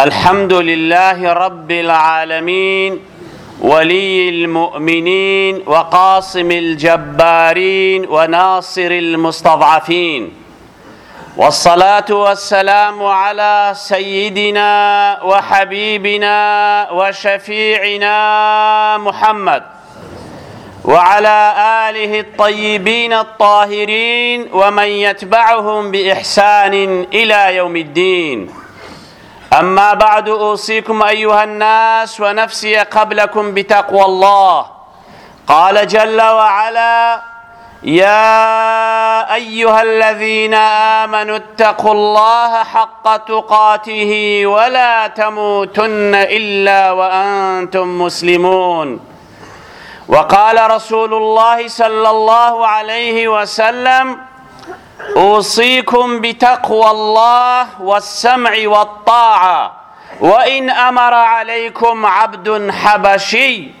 الحمد لله رب العالمين ولي المؤمنين وقاصم الجبارين وناصر المستضعفين والصلاة والسلام على سيدنا وحبيبنا وشفيعنا محمد وعلى آله الطيبين الطاهرين ومن يتبعهم بإحسان إلى يوم الدين أما بعد أوصيكم أيها الناس ونفسي قبلكم بتقوى الله قال جل وعلا يا أيها الذين آمنوا اتقوا الله حق تقاته ولا تموتن إلا وأنتم مسلمون وقال رسول الله صلى الله عليه وسلم أوصيكم بتقوى الله والسمع والطاعة وإن أمر عليكم عبد حبشي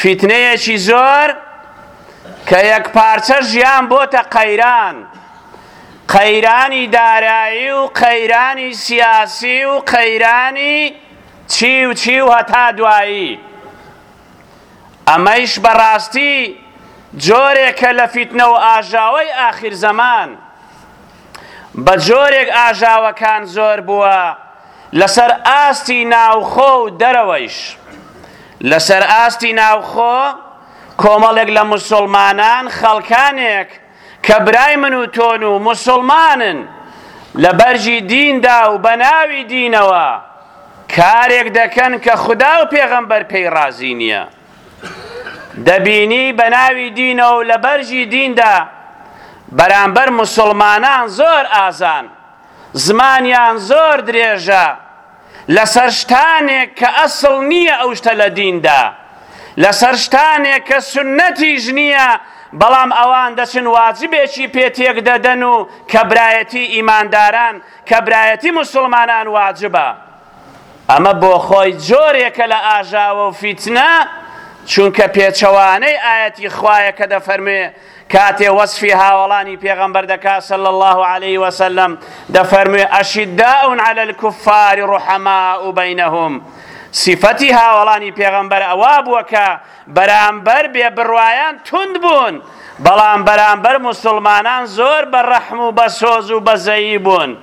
فیتنەیەکی زۆر کە یەک پارچە ژیان بۆتە قەیران قەیرانی دارایی و قەیرانی سیاسی و قەیرانی چی و چی و هەتا دوایی ئەمەیش بەڕاستی جۆرێکە لە فیتنە و ئاژاوەی ئاخیر زەمان بە جۆرێک ئاژاوەکان زۆر بووە لەسەر ئاستی ناوخۆ و دەرەوەیش لەسەر ئاستی ناوخۆ کۆمەڵێک لە مسلمانان خەڵکانێک کە برای من و تۆن و مسلمانن لە بەرژی دیندا و بە ناوی دینەوە کارێک دەکەن کە خدا و پێغەمبەر پێی ڕازی نییە دەبینی بەناوی دینەوە و لەبەرژی دیندا بەرامبەر موسڵمانان زۆر ئازان زمانیان زۆر درێژە لەسەر شتانێک کە ئەسڵ نییە ئەو شتە لە دیندا لەسەر شتانێک کە سنەتیش نییە بەڵام ئەوان دەچن واجبێکی پێ تێک دەدەن و کە برایەتی ئیمانداران کە برایەتی مسلمانان واجبە ئەمە بۆ خۆی جۆرێکە لە ئاژاوە و فیتنە، چونکە پێچەوانەی ئایەتی خوایە کە دەفەرموێ، کاتێ وەسفی هاوەڵانی پێغەمبەر دەکا صلی اللە علیە وسلم دەفەرموێ، اشداء علی الکفار رحماء بینهم، سیفەتی هاوەڵانی پێغەمبەر ئەوا بووە کە بەرامبەر بێ بڕوایان توند بوون، بەڵام بەرامبەر موسڵمانان زۆر بە ڕەحم و بە سۆز و بەزەیی بوون.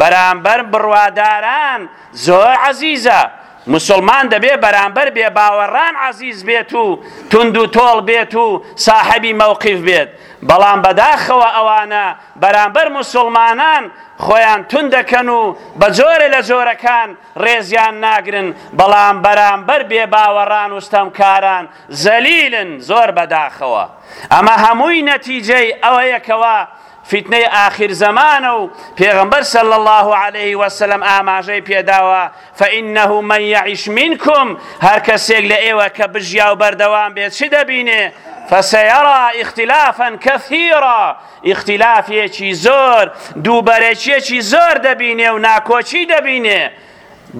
بەرامبەر بڕواداران زۆر عەزیزە، موسڵمان دەبێت بەرامبەر بێباوەڕان عەزیز بێت و توندوتۆڵ بێت و ساحێبی مەوقیف بێت، بەڵام بەداخەوە ئەوانە بەرامبەر موسڵمانان خۆیان توند دەکەن و بە جۆرێ لە جۆرەکان ڕێزیان ناگرن، بەڵام بەرامبەر بێباوەڕان و ستەمکاران زەلیلن، زۆر بەداخەوە ئەمە هەمووی نەتیجەی ئەوەیە کەوا فیتنەی ئاخیر زەمانە و پێغەمبەر صلی اللە علیه وسلم ئاماژەی پێداوە فإنه من یعیش منکم هەر کەسێک لە ئێوە کە بژیا و بەردەوام بێت چی دەبینێ فسيرى اختلافا كثيرا اختلافێکی زۆر دووبەرەکیەکی زۆر دەبینێ و ناکۆکی دەبینێ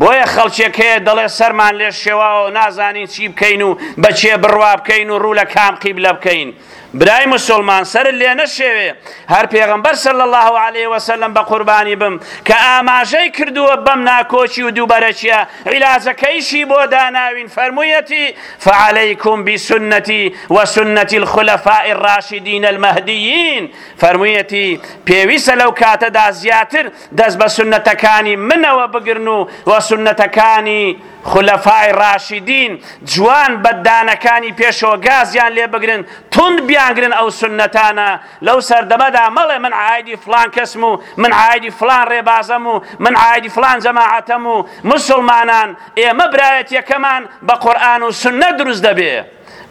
بۆیە خەڵکێک هەیە دەڵێ سەرمان لێ شێواوە و نازانین چی بکەین و بە کێ بڕوا بکەین و ڕوو لە کام قیبلە بکەین برای مسلمان سەرت لێ نەشێوێ هەر پێغمبەر صلی الله علیه وسلم بە قوربانی بم کە ئاماژەی کردووە بەم ناکۆکی و دووبەرەکیە علاجەکەیشی بۆ داناوین فەرموویەتی فعليكم بسنتي وسنة الخلفاء الراشدين المهديين فەرموویەتی پێویستە لەو کاتەدا زیاتر دەست بە سونەتەکانی منەوە بگرن و و سونەتەکانی خولەفای ڕاشیدین جوان بەدانەکانی پێشەوە گازیان لێ بگرن تند بیانگرن ئەو سونەتانە لەو سەردەمەدا مەڵێ من عادی فلان کەسم و من عادی فلان ڕێبازەم و من عادی فلان جەماعەتەم و مسلمانان ئێمە برایەتیەکەمان بە قورآن و سنە دروست دەبێ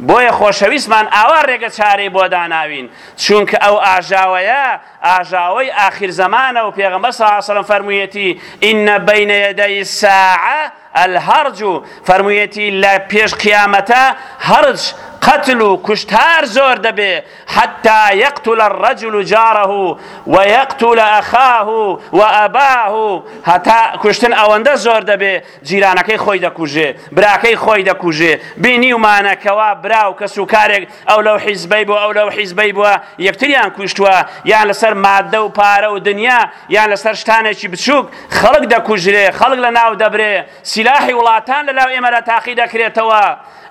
بۆیە خۆشەویستمان ئاوا ڕێگە چارەی بۆ داناوین چونکە ئەو ئاژاوەیە ئاژاوەی ئاخیر زەمانە و پێغەمبەر صلی اللە علیە وسلم فەرموویەتی ان بین یدی الساعە الهرج فەرموویەتی لە پێش قیامەتە هەرج قتل و کوشتار زۆر دەبێ حتى يقتل الرجل جاره ويقتل أخاه وأباه هەتا کوشتن ئەوەندە زۆر دەبێ جیرانەکەی خۆی دەکوژێ، براکەی خۆی دەکوژێ، بینیومانە کەوا برا و کەس و کارێک ئەو لەو حیزبەی بووە ئەو لەو حیزبەی بووە یەکتریان کوشتووە، یان لەسەر ماددە و پارە و دنیا یان لەسەر شتانێکی بچووک خەڵک دەکوژرێ، خەڵک لەناو دەبرێ، سیلاحی وڵاتان لەلای ئێمەدا تاقی دەکرێتەوە،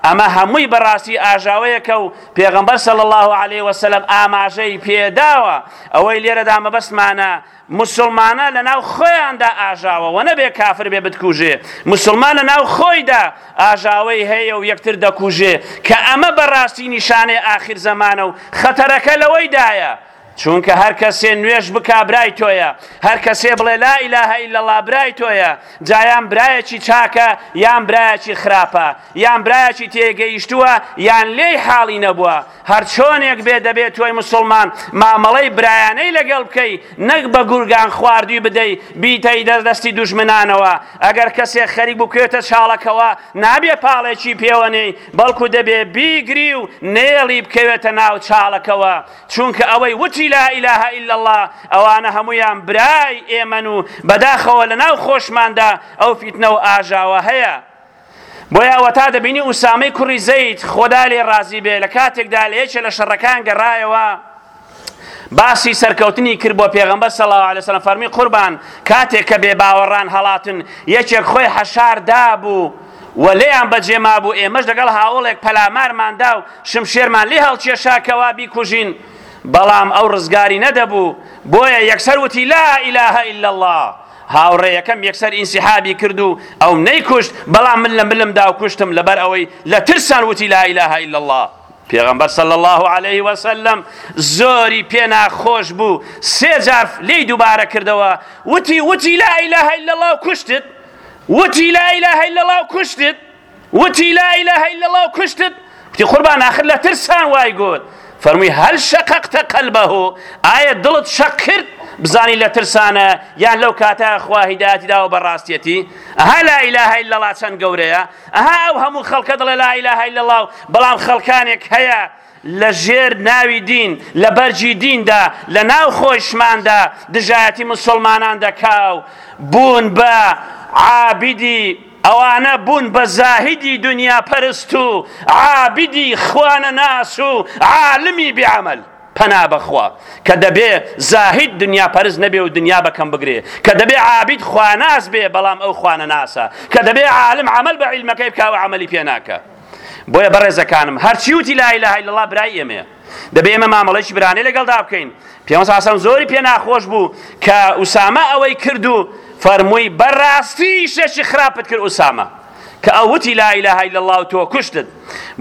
ئەمە هەمووی بەڕاستی ئاژاوەیەکە و پێغەمبەر صلی اللە علیە وسلم ئاماژەی پێداوە، ئەوەی لێرەدا مەبەستمانە موسڵمانە لەناو خۆیاندا ئاژاوە وە نەبێ کافر بێ بتکوژێ موسڵمان لەناو خۆیدا ئاژاوەی هەیە و یەکتر دەکوژێ کە ئەمە بەڕاستی نیشانەی ئاخیر زەمانە و خەتەرەکە لەوەی دایە چونکە هەر کەسێ نوێش بکا برای تۆیە هەر کەسێ بڵێ لا ئیلهە ئیلا الله برای تۆیە جایان برایەکی چاکە یان برایەکی خراپە یان برایەکی تێگەیشتووە یان لێی حاڵی نەبووە هەرچۆنێک بێ دەبێ تۆی مسوڵمان مامەڵەی برایانەی لەگەڵ بکەی نەک بە گورگان خواردوی بدەی بیتەی دەردەستی دوژمنانەوە ئەگەر کەسێک خەریک بکوێتە چاڵەکەوە نابێ پاڵێکی پێوەنێی بەڵکو دەبێ بیگری و نێڵی بکەوێتە ناو چاڵەکەوە چونکە ئەوەی وتی لا ئیلاه الا الله ئەوانە هەمویان برای ئێمەن و بەداخەوە لەناو خۆشماندا ئەو فیتنە و ئاژاوە هەیە بۆیە ئەوەتا دەبینی ئوسامەی کوڕی زەید خۆدا لێ ڕازی بێ لە کاتێکدا لە یەکێ لە شەڕەکان گەڕایەوە باسی سەرکەوتنی کرد بۆ پێغەمبەر صلی الله علیه وسلم فەرمی قوربان کاتێک کە بێ باوەڕان هەڵاتن یەکێک خۆی حەشار دابوو وەلێیان بەجێ مابوو ئێمەش لەگەڵ هاوڵێک پەلامارماندا و شمشێرمان لێ هەڵکێشاکەوە بیکوژین بەڵام ئەو ڕزگاری نەدەبوو بۆیە یەکسەر وتی لا ئیلاهە ئیلا الله هاوڕێیەکەم یەکسەر ئینسیحابی کرد و ئەو نەیکوشت بەڵام من لە ملم دا و کوشتم لەبەر ئەوەی لە ترسان وتی لا اله الا الله پێغەمبەر صلی الله عليه وسلم زۆری پێ ناخۆش بوو سێ جار لێی دووبارە کردەوە وتی وتی لا اله الا الله کوشتت وتی لا اله الا الله کوشتت وتی لا اله الا الله و کوشتت وتی قوربان آخر لە ترسان وای گوت فەرمووی هەل شەقەقتە قەلبەه ئایا دڵت شەق کرد بزانی لە ترسانە یان لەو کاتە خوا هیدایەتی داوە بە ڕاستیەتی ئەها لا اله الا الله چەند گەورەیە ئەها ئەو هەموو خەڵکە دڵێ لا اله الا الله بەڵام خەڵکانێک هەیە لە ژێر ناوی دین، لە بەرگی دیندا، لە ناو خۆیشماندا دژایەتی موسوڵمانان دەکا و بوون بە عابیدی، ئەوانە بوون بە زاهیدی دونیا پەرست و عابیدی خوانەناس و عالمی بێ عەمەل. پەنا بە خوا، کە دەبێ زاهید دونیا پەرست نەبێ و دونیا بە کەم بگرێ، کە دەبێ عابید خواناس بێ بەڵام ئەو خوانەناسە، کە دەبێ عالم عەمەل بە عیلمەکەی بکا و عەمەلی پێ ناکا. بۆیە بەڕێزەکانم هەرچی وتی لا اله الا الله برای ئێمەیە دەبێ ئێمە مامەڵەیەکی برانەی لەگەڵدا بکەین پێوەس حەسەن زۆری پێ ناخۆش بوو کە ئوسامە ئەوەی کرد و فەرمووی بەڕاستی شەشی خراپت کرد ئوسامە کە ئەوتی لا اله الا الله و تۆ کوشتت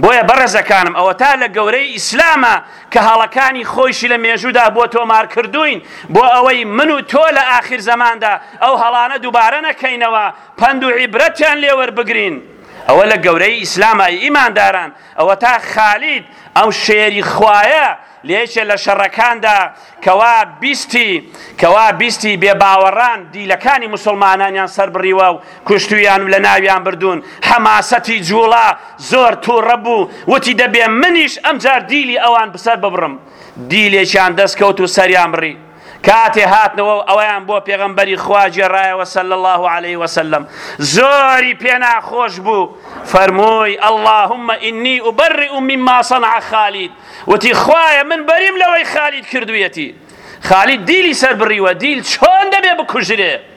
بۆیە بەڕێزەکانم ئەوە تا لە گەورەی ئیسلامە کە هەڵەکانی خۆیشی لە مێژوودا بۆ تۆمار کردوین بۆ ئەوەی من و تۆ لە ئاخر زەماندا ئەو هەڵانە دووبارە نەکەینەوە پند و عیبرەتیان لێوەربگرین ئەوە لە گەورەی ئیسلامە ئەی ئیمانداران ئەوەتا خالید ئەو شێری خوایە لە یەکێ لە شەڕەکاندا کەوا بیستی کەوا بیستی بێباوەڕان دیلەکانی مسلمانانیان سربڕیوە و کوشتویان و لە ناویان بردوون حەماسەتی جوڵا زۆر تووڕە بوو وتی دەبێ منیش ئەمجار دیلی ئەوان بسەر ببڕم دیلێکیان دەستکەوت و سەریان بڕی کاتێ هاتنەوە و ئەویان بۆ پێغەمبەری خوا گێڕایەوە صلی اللە علیه وسلم زۆری پێ ناخۆش بوو فەرمووی اللهم انی ابرئ مما صنع خالد وتی خوایە من بەریم لەوەی خالد کردویەتی خالد دیلی سەر بڕیوە دیل چۆن دەبێ بکوژرێ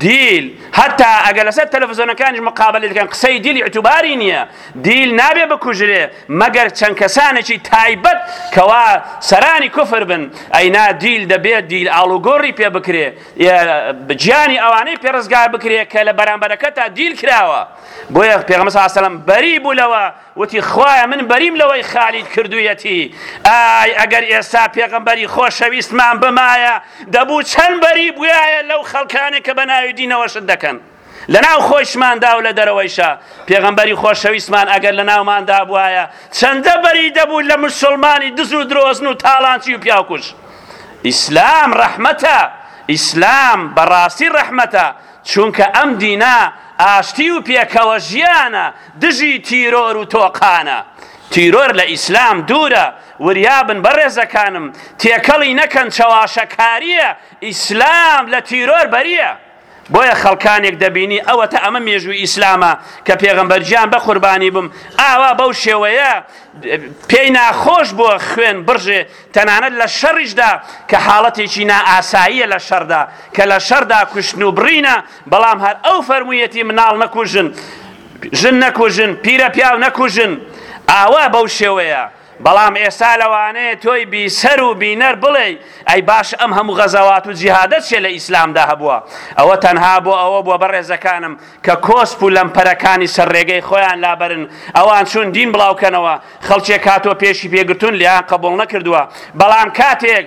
دیل هەتا ئەگەر لەسەر تەلەفزۆنەکانیش مقابلە دەکەن قسەی دیل اعتباری نییە دیل نابێ بکوژرێ مەگەر چەند کەسانێکی تایبەت کەوا سەرانی کوفر بن ئەینا دیل دەبێت دیل ئاڵوگۆڕی پێ بکرێ گیانی ئەوانەی پێڕزگار بکرێ کە لە بەرامبەرەکە تا دیل کراوە بۆیە پێغمە ساسەلم بەری بوو لەوە وتی خوایە من بەریم لەوەی خالید کردویەتی ئای ئەگەر ئێستا پێغەمبەری خۆشەویستمان بمایە دەبوو چەند بەری بوایە لەو خەڵکانێک کە بە ناوی دینەوەشت دەکەن لەناو خۆشماندا و لە دەرەوەیشە پێغەمبەری خۆشەویستمان ئەگەر لە ناوماندا بواە چەندە بەری دەبوو لە مسلمانی دز و درۆزن و تاڵانچی و پیاکوش ئیسلام ڕەحمەتە ئیسلام بەڕاستی ڕەحمەتە چونکە ئەم دینا ئاشتی و پێکەوە ژیانە دژی تیرۆر و تۆقانە. تیرۆر لە ئیسلام دوورە. وریا بن بەڕێزەکانم، تێکەڵی نەکەن چەواشەکارییە، ئیسلام لە تیرۆر بەرییە. بۆیە خەڵکانێک دەبینی ئەوەتە ئەمە مێژووی ئیسلامە کە پێغەمبەر گیان بەقوربانی بم ئاوا بەو شێوەیە پێی ناخۆش بووە خوێن بڕژێ تەنانەت لە شەڕیشدا کە حاڵەتێکی نائاساییە لە شەڕدا کە لە شەڕدا کوشتن و بڕینە بەڵام هەر ئەو فەرموویەتی مناڵ نەکوژن ژن نەکوژن پیرە پیاو نەکوژن ئاوا بەو شێوەیە بەڵام ئێستا لەوانەیە تۆی بیسەر و بینەر بڵێ ئەی باش ئەم هەموو غەزەوات و جیهادە چێ لە ئیسلامدا هەبووە ئەوە تەنها بۆ ئەوە بووە بەڕێزەکانم کە کۆسپ و لەمپەرەکانی سەر ڕێگەی خۆیان لابرن ئەوان چون دین بڵاوکەنەوە خەڵکێک هاتووە پێشی پێگرتون لیان قبول نەکردووە بەڵام کاتێک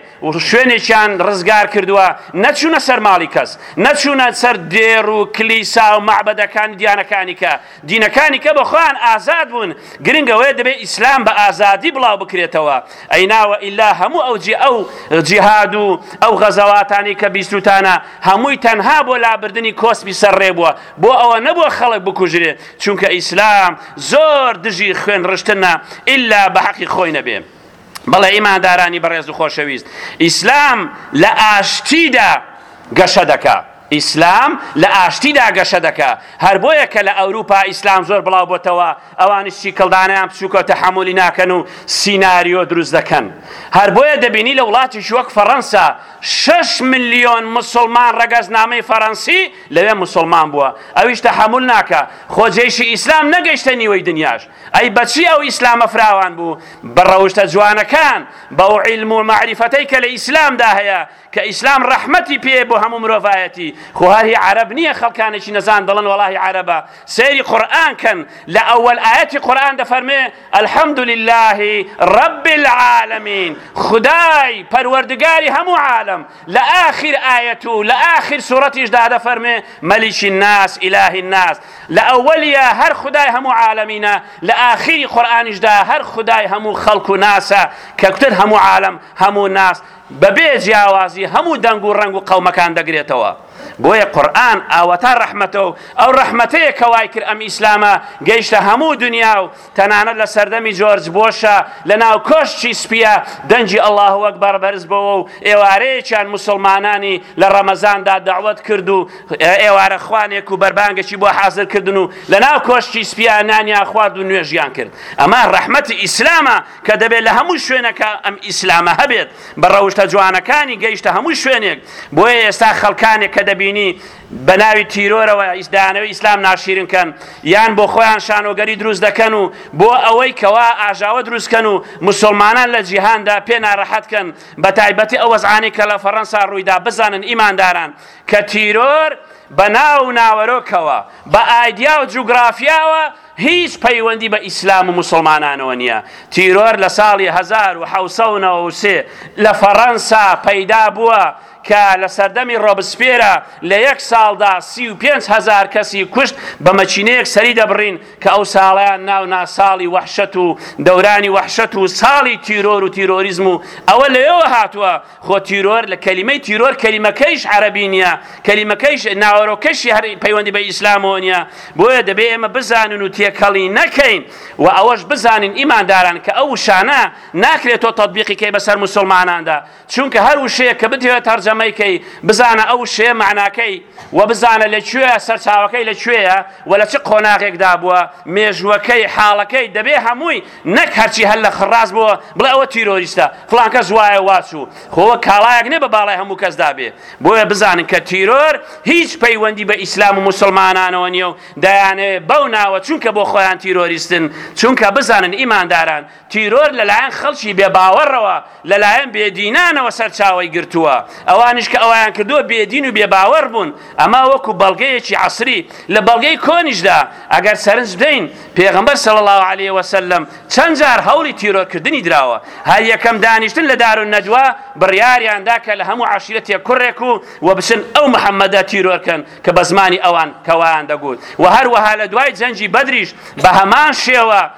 شوێنێکیان ڕزگار کردووە نەچوونە سەر ماڵی کەس نەچوونە سەر دێڕ و کلیسا و معبەدەکانی دیانەکانی کە دینەکانی کە بەخۆیان ئازاد بوون گرنگەوەی دەبێت ئیسلام بە ئازادی بڵاو بکرێتەوە ئەیناوە ئیلا هەموو ئەو جی ئەو جیهاد و ئەو غەزەواتانی کە بیستوتانە هەمووی تەنها بۆ لابردنی کۆسپی سەر ڕێ بووە بۆ ئەوە نەبووە خەڵک بکوژرێت چونکە ئیسلام زۆر دژی خوێن ڕشتنە ئللا بە حەقی خۆی نەبێ بەڵێ ئیماندارانی بەڕێز و خۆشەویست ئیسلام لە ئاشتیدا گەشە دەکا ئیسلام لە ئاشتیدا گەشە دەکا هەر بۆیە کە لە ئەوروپا ئیسلام زۆر بڵاو بۆتەوە ئەوانش شیکڵدانیان بچووکە تەحملی ناکەن و سیناریۆ دروست دەکەن هەر بۆیە دەبینی لە وڵاتیش وەک فەڕەنسا 6 ملیۆن مسلمان ڕەگەزنامەی فەڕەنسی لەوێ مسوڵمان بووە ئەویش تەحەمول ناکا خۆ جێشی ئیسلام نەگەشتە نیوەی دنیاش ئەی بەچی ئەو ئیسلامە فراوان بوو بە ڕەوشتە جوانەکان بەو عیلم و معریفەتەی کە لە ئیسلامدا هەیە کە ئیسلام ڕەحمەتی پێ بۆ هەموو مرۆڤایەتی خۆ هەری عەرەب نییە خەڵکانێکی نەزان دەڵن وەڵاهی عەرەبە سەیری قورئان کەن لە ئەوەل ئاەتی قورئان دەفەرمێ الحمد لله رب العالمین خدای پەروەردگاری هەموو عالم لە ئاخیر ئایەت و لە ئاخیر سورەتیشدا دەفەرمێ مەلیکی الناس ئیلاهی الناس لە ئەوەلیە هەر خودای هەموو عالەمینە لە ئاخیری قورئانیشدا هەر خودای هەموو خەڵک و ناسە کە کوتر هەموو عالەم هەموو ناس بەبێ جیاوازی هەموو دەنگ و ڕەنگ و قەومەکان دەگرێتەوە بۆیە قورئان ئاوەتا ڕەحمەتە و ئەو ڕەحمەتەیە کە وای کرد ئەم ئیسلامە گەیشتە هەموو دنیا و تەنانەت لە سەردەمی جۆرج بۆشە لە ناو کۆشکی سپیە دەنگی ئەڵا وەک بەڕ بەرز بەوە و ئێوارەیەکیان مسلمانانی لە ڕەمەزاندا داوەت کرد و ئێوارە خوانێک و بەربانگەکی بۆ حازر کردن و لە ناو کۆشکی سپیە نانیان خوارد و نوێژیان کرد ئەمە ڕەحمەتی ئیسلامە کە دەبێت لە هەموو شوێنەکە ئەم ئیسلامە هەبێت بە ڕەوشتە جوانەکانی گەیشتە هەموو شوێنێک بۆیە ئێستا خەڵکانێک کە دەبینی بەناوی تیرۆرەوە دانەوەی ئیسلام ناشیرن کەن یان بۆ خۆیان شانۆگەری دروست دەکەن و بۆ ئەوەی کەوا ئاژاوە دروستکەن و مسلمانان لە جیهاندا پێ ناڕەحەتکەن بە تایبەتی ئەوەزعانی کە لە فەڕەنسا ڕوویدا بزانن ئیمانداران کە تیرۆر بە ناو و ناوەرۆکەوە بە ئایدیا و جوگرافیاوە هیچ پەیوەندی بە ئیسلام و مسلمانانەوە نییە تیرۆر لە ساڵی 1993 لە فەڕەنسا پەیدا بووە کە لە سەردەمی ڕۆبسپێرە لە یەک ساڵدا سی و پێنج هەزار کەسی کوشت بە مەکینەیەک سەری دەبڕین کە ئەو ساڵەیان ناو نا ساڵی وەحشەت و دەورانی وەحشەت و ساڵی تیرۆر و تیرۆریزم و ئەوە لەوێوە هاتووە خۆ تیرۆر لە کەلیمەی تیرۆر کەلیمەکەیش عەرەبی نییە کەلیمەکەیش ناوەرۆکەشی هەر پەیوەندی بە ئیسلامەوە نییە بۆیە دەبێ ئێمە بزانن و تێکەڵی نەکەین و ئەوەش بزانین ئیمانداران کە ئەو شانە ناکرێت تۆ تطببیقی کەی بەسەر مسلماناندا چونکە هەر وشەیە کە بتەوێت تەرجەمەی کەی بزانە ئەو وشەیە معناکەی و بزانە لە کوێە سەرچاوەکەی لە کوێیە و لە چ قۆناغێکدا بووە مێژووەکەی حاڵەکەی دەبێ هەمووی نەک هەرچی هەر لە خڕاز بووە بڵێ ئەوە تیرۆریستە فلانکە زوایە واچوو خۆوە کاڵایەک نێ بە باڵای هەموو کەسدا بێ بۆیە بزانن کە تیرۆر هیچ پەیوەندی بە ئیسلام و مسلمانانەوە نیە و دایانێ بەو ناوە چونکە بۆ خۆیان تیرۆریستن چونکە بزانن ئیمانداران تیرۆر لەلایەن خەڵکی بێ باوەڕەوە لەلایەن بێ دینانەوە سەرچاوەی گرتووە، ئەوانیش کە ئەویان کردووە بێ دین و بێ باوەڕ بوون، ئەمە وەکو بەڵگەیەکی عەسری لە بەڵگەی کۆنیشدا، ئەگەر سەرنج بدەین پێغەمبەر صلی اللە علیە وسلم چەند جار هەوڵی تیرۆر کردنی دراوە، هەر یەکەم دانیشتن لە دار الندوە بڕیاریان دا کە لە هەموو عەشیرەتێک کوڕێک و و بچن ئەو محمدە تیرۆر کەن کە بە زمانی ئەوان کە وایان دەگووت، وە هەروەها لە دوای جەنگی بەدریش بە هەمان شێوە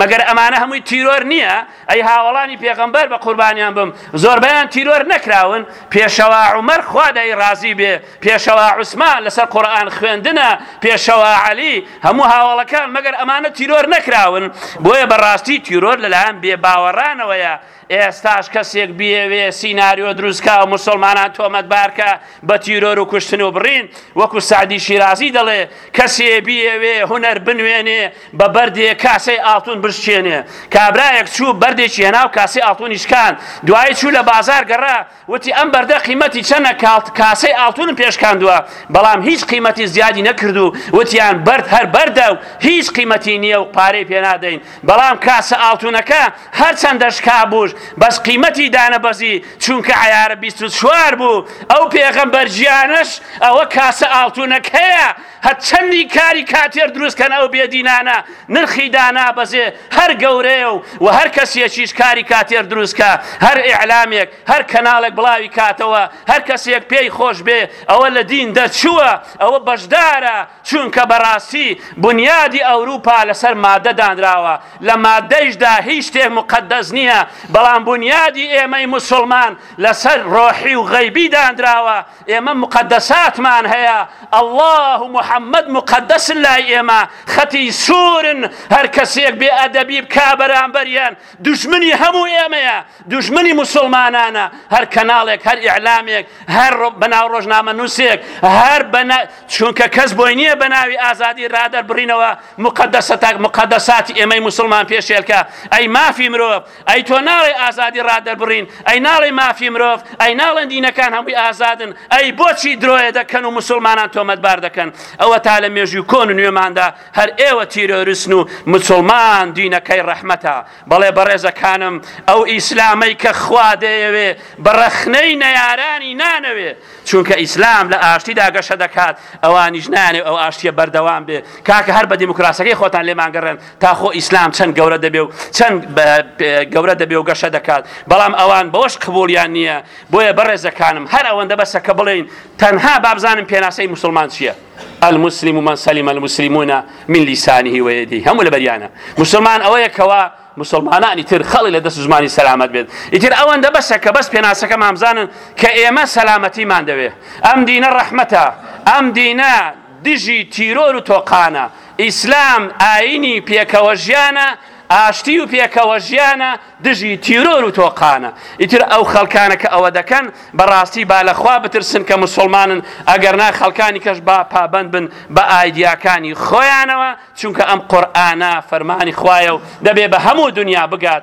مەگەر ئەمانە هەمووی تیرۆر نیە؟ ئەی هاوەڵانی پێغەمبەر بە قوربانیان بم زۆربەیان تیرۆر نەکراون؟ پێشەوا عومەر خوا لێی ڕازی بێ، پێشەوا عوسمان لەسەر قورئان خوێندنە، پێشەوا عەلی، هەموو هاوەڵەکان مەگەر ئەمانە تیرۆر نەکراون؟ بۆیە بەڕاستی تیرۆر لەلایەن بێ باوەڕانەوەیە ئێستاش کەسێک بیەوێ سیناریۆ دروستکا و موسڵمانان تۆمەتبارکە بە تیرۆر و کوشتن و بڕین وەکو سعدی شیرازی دەڵێ کەسێ بیەوێ هونەر بنوێنێ بە بەردێ کاسەی ئاڵتون بشکێنێ کابرایەک چوو بەردێکی هێناو کاسەی ئاڵتونی شکان دوایی چوو لە بازار گەڕا وتی، ئەم بەردە قیمەتی چەنە؟ کاڵت کاسەی ئاڵتونم پێشکاندوە، بەڵام هیچ قیمەتی زیادی نەکرد و وتیان بەرد هەر بەردە و هیچ قیمەتی نییە و پارەی پێنادەین، بەڵام کاسە ئاڵتونەکە هەرچەندە شکابووش بەس قیمەتی دانەبەزی چونکە عەیارە بیست و چوار بوو، ئەو پێغەمبەر گیانەش ئەوە کاسە ئاڵتونەکەیە هەرچەندی کاری کاتێر دروستکەن ئەو بێدینانە نرخی دانابەزێ هەر گەورەیە و و هەر کەسیەکیش کاری کاتێر دروستکە هەر ئیعلامێک هەر کەناڵێک بڵاوی کاتەوە هەر کەسێک پێی خۆش بێ ئەوە لە دین دەرچووە ئەوە بەشدارە چونکە بەڕاستی بنیادی ئەوروپا لەسەر مادە دانراوە لە مادەیشدا هیچ شتێک مقدەس نییە بەڵام بنیادی ئێمەی مسلمان لەسەر ڕۆحی و غەیبی دانراوە ئێمە موقەدەساتمان هەیە اللە و محمد موقەدەسن لای ئێمە خەتی سورن هەر کەسێک بێ ئەدەبی بکا بەرامبەریان دژمنی هەموو ئێمەیە دژمنی مسلمانانە هەر کەناڵێک هەر ئیعلامێک هەر بەناو ڕۆژنامە نووسێک هەر بەنا چونکە کەس بۆی نییە بە ناوی ئازادی رادەر بڕینەوە مقدسە تاک مقدساتی ئێمەی مسلمان پێشێلکە ئەی مافی مرۆڤ ئەی تۆ ناڵێی ئازادی ڕادەربڕین ئەی ناڵێی مافی مرۆڤ ئەی ناڵێن دینەکان هەمووی ئازادن ئەی بۆچی درۆیە دەکەن و مسوڵمانان تۆمەتبار دەکەن ئەوە تا لە مێژووی کۆن و نوێماندا هەر ئێوە تیرۆرسن و مسوڵمان دینەکەی ڕەحمەتە بەڵێ بەڕێزەکانم ئەو ئیسلامەی کە خوا دەیەوێ بە ڕەخنەی نەیارانی نانەوێ چونکە ئیسلام لە ئاشتیدا گەشە دەکات ئەوانیش نانێ ئەو ئاشتیە بەردەوام بێ کاکە هەر بە دیموکراسەکەی خۆتان لێمانگەڕێن تا خۆ ئیسلام چەند گەورە دەبێ و چەند گەورە دەبێ و گەشە دەکات بەڵام ئەوان بەوەش قبولیان نییە بۆیە بەڕێزەکانم هەر ئەوەندە بەسە کە بڵێین تەنها بابزانم پێناسەی مسلمان چییە المسلم من سلم المسلمون من لسانه ويده هەموو لە بەریانە مسلمان ئەوەیە کەوا مسلمانانی تر خەڵی لە دەست زمانی سەلامت بێت ئیتر ئەوەندە بەسە کە بەس پێناسەکە مامزانن کە ئێمە سەلامەتیمان دەوێ ئەم دینە ڕەحمەتە ئەم دینە دژی تیرۆر و تۆقانە ئیسلام ئاینی پێکەوە ژیانە ئاشتی و پێکەوە ژیانە دژی تیرۆر و تۆقانە ئیتر ئەو خەڵکانە کە ئەوە دەکەن بەڕاستی با لەخوا بترسن کە مسلمانن ئەگەر نا خەڵکانی کەش با پابند بن بە ئایدیاکانی خۆیانەوە چونکە ئەم قورآانە فەرمانی خوایە و دەبێ بە هەموو دنیا بگات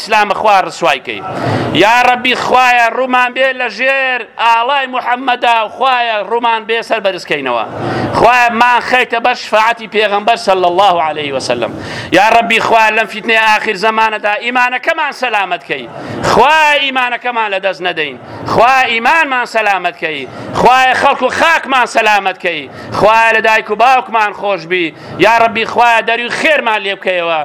ئیسلامە خوا ڕسوای کەی یاڕەبی خوایە ڕوومان بێ لە ژێر ئاڵای محەممەدا و خوایە ڕوومان بێ سەر بەرزکەینەوە خوایە مان خەیتە بەر شفاعتی پێغەمبەر صلی الله عليه وسلم یا ڕەبی خوا لەم فیتنێ آخر زەمانەدا ئیمانەکەمان سەلامت کەی خوا ئیمانەکەمان لە دەست نەدەین خوا ئیمانمان سەلامت کەی خوایە خەڵک و خاکمان سەلامت کەی خوایە لە دایک و باوکمان خۆشببی یا ڕەبی خوایە دەروی خێرمان لێ بکەیەوە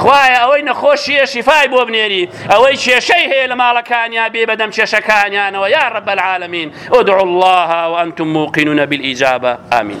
خوایە ئەوەی نەخۆشیە شیفای بۆ بنێری ئەوەی کێشەی هەیە لە ماڵەکانیا بێ بەدەم کێشەکانیانەوە یا رب العالمین ادعوا الله وانتم موقنون بالاجابە آمین